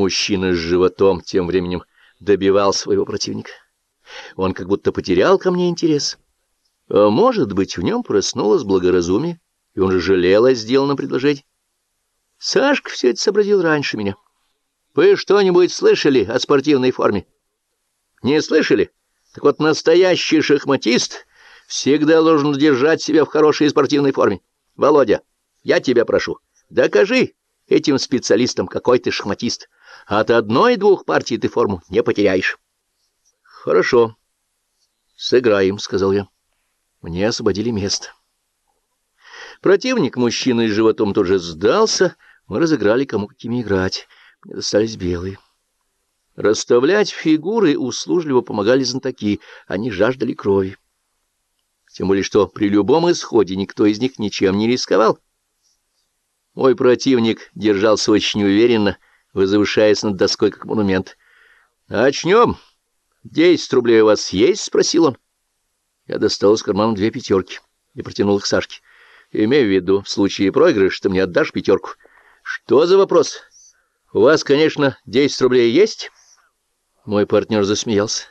Мужчина с животом тем временем добивал своего противника. Он как будто потерял ко мне интерес. А может быть, в нем проснулось благоразумие, и он жалел о сделанном предложении. Сашка все это сообразил раньше меня. Вы что-нибудь слышали о спортивной форме? Не слышали? Так вот, настоящий шахматист всегда должен держать себя в хорошей спортивной форме. Володя, я тебя прошу, докажи этим специалистам, какой ты шахматист. От одной-двух партий ты форму не потеряешь. Хорошо. Сыграем, — сказал я. Мне освободили место. Противник, мужчина с животом, тоже сдался. Мы разыграли, кому какими играть. Мне достались белые. Расставлять фигуры услужливо помогали знатоки, они жаждали крови. Тем более, что при любом исходе никто из них ничем не рисковал. Мой противник держался очень уверенно, возвышаясь над доской как монумент. «Начнем. Десять рублей у вас есть?» — спросил он. Я достал из кармана две пятерки и протянул их Сашке. «Имею в виду, в случае проигрыша ты мне отдашь пятерку». «Что за вопрос? У вас, конечно, десять рублей есть?» Мой партнер засмеялся.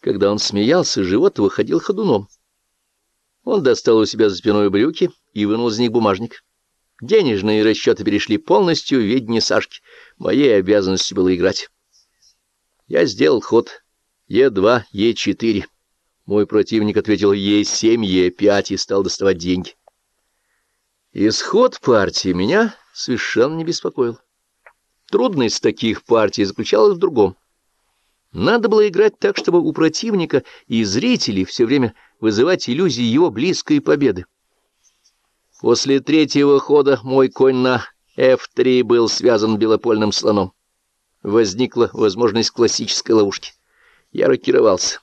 Когда он смеялся, живот выходил ходуном. Он достал у себя за спиной брюки и вынул из них бумажник. Денежные расчеты перешли полностью в ведение Сашки. Моей обязанностью было играть. Я сделал ход Е2, Е4. Мой противник ответил Е7, Е5 и стал доставать деньги. Исход партии меня совершенно не беспокоил. Трудность таких партий заключалась в другом. Надо было играть так, чтобы у противника и зрителей все время вызывать иллюзии его близкой победы. После третьего хода мой конь на F3 был связан белопольным слоном. Возникла возможность классической ловушки. Я рокировался.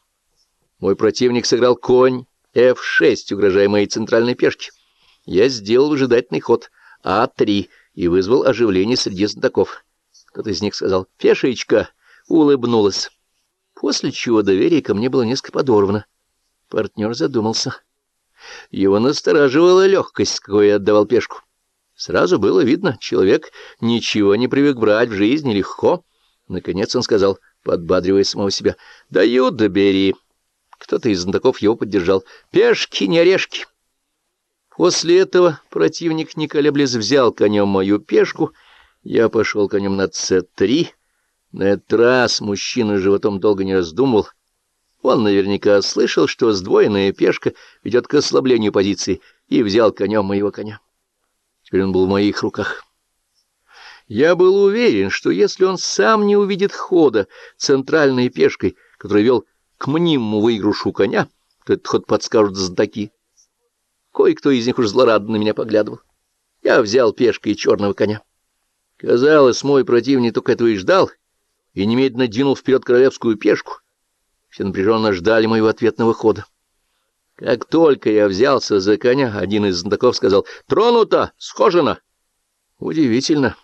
Мой противник сыграл конь F6, угрожая моей центральной пешке. Я сделал выжидательный ход А3 и вызвал оживление среди знатоков. Кто-то из них сказал «Пешечка!» улыбнулась. После чего доверие ко мне было несколько подорвано. Партнер задумался. Его настораживала легкость, какой я отдавал пешку. Сразу было видно, человек ничего не привык брать в жизни легко. Наконец он сказал, подбадривая самого себя, «Даю, добери». Кто-то из знатоков его поддержал. «Пешки, не орешки». После этого противник, не колеблясь, взял конем мою пешку. Я пошел конем на С3. На этот раз мужчина животом долго не раздумывал. Он наверняка слышал, что сдвоенная пешка ведет к ослаблению позиции, и взял конем моего коня. Теперь он был в моих руках. Я был уверен, что если он сам не увидит хода центральной пешкой, который вел к мнимому выигрышу коня, то этот ход подскажут знатоки. Кое-кто из них уж злорадно на меня поглядывал. Я взял пешкой черного коня. Казалось, мой противник только этого и ждал, и немедленно двинул вперед королевскую пешку. Все напряженно ждали моего ответного хода. Как только я взялся за коня, один из знатоков сказал «Тронуто! Схожено!» Удивительно,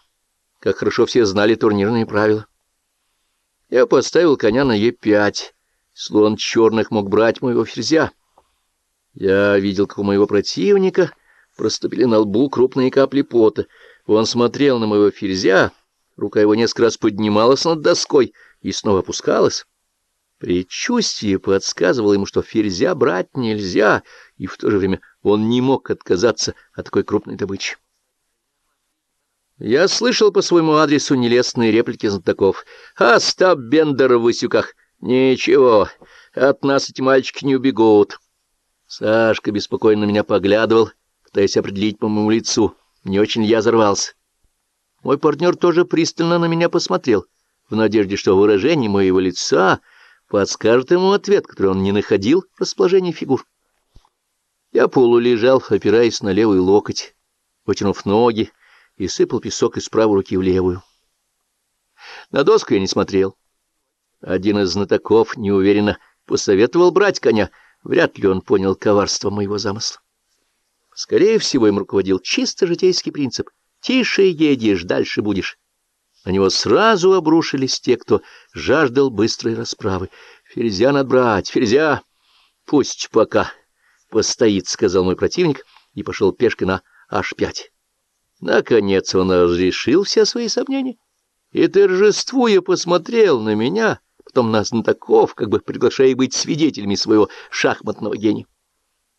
как хорошо все знали турнирные правила. Я поставил коня на Е5. Слон черных мог брать моего ферзя. Я видел, как у моего противника проступили на лбу крупные капли пота. Он смотрел на моего ферзя, рука его несколько раз поднималась над доской и снова опускалась. Предчувствие подсказывало ему, что ферзя брать нельзя, и в то же время он не мог отказаться от такой крупной добычи. Я слышал по своему адресу нелестные реплики знатоков. «Остап Бендер в Васюках! Ничего, от нас эти мальчики не убегут!» Сашка беспокойно меня поглядывал, пытаясь определить по моему лицу, не очень я взорвался. Мой партнер тоже пристально на меня посмотрел, в надежде, что выражение моего лица подскажет ему ответ, который он не находил в расположении фигур. Я полулежал, опираясь на левый локоть, вытянув ноги, и сыпал песок из правой руки в левую. На доску я не смотрел. Один из знатоков неуверенно посоветовал брать коня. Вряд ли он понял коварство моего замысла. Скорее всего, им руководил чисто житейский принцип. «Тише едешь, дальше будешь». На него сразу обрушились те, кто жаждал быстрой расправы. «Ферзя надо брать, ферзя!» «Пусть пока постоит», — сказал мой противник, и пошел пешкой на H5. Наконец он разрешил все свои сомнения и, торжествуя, посмотрел на меня, потом на знатоков, как бы приглашая быть свидетелями своего шахматного гения.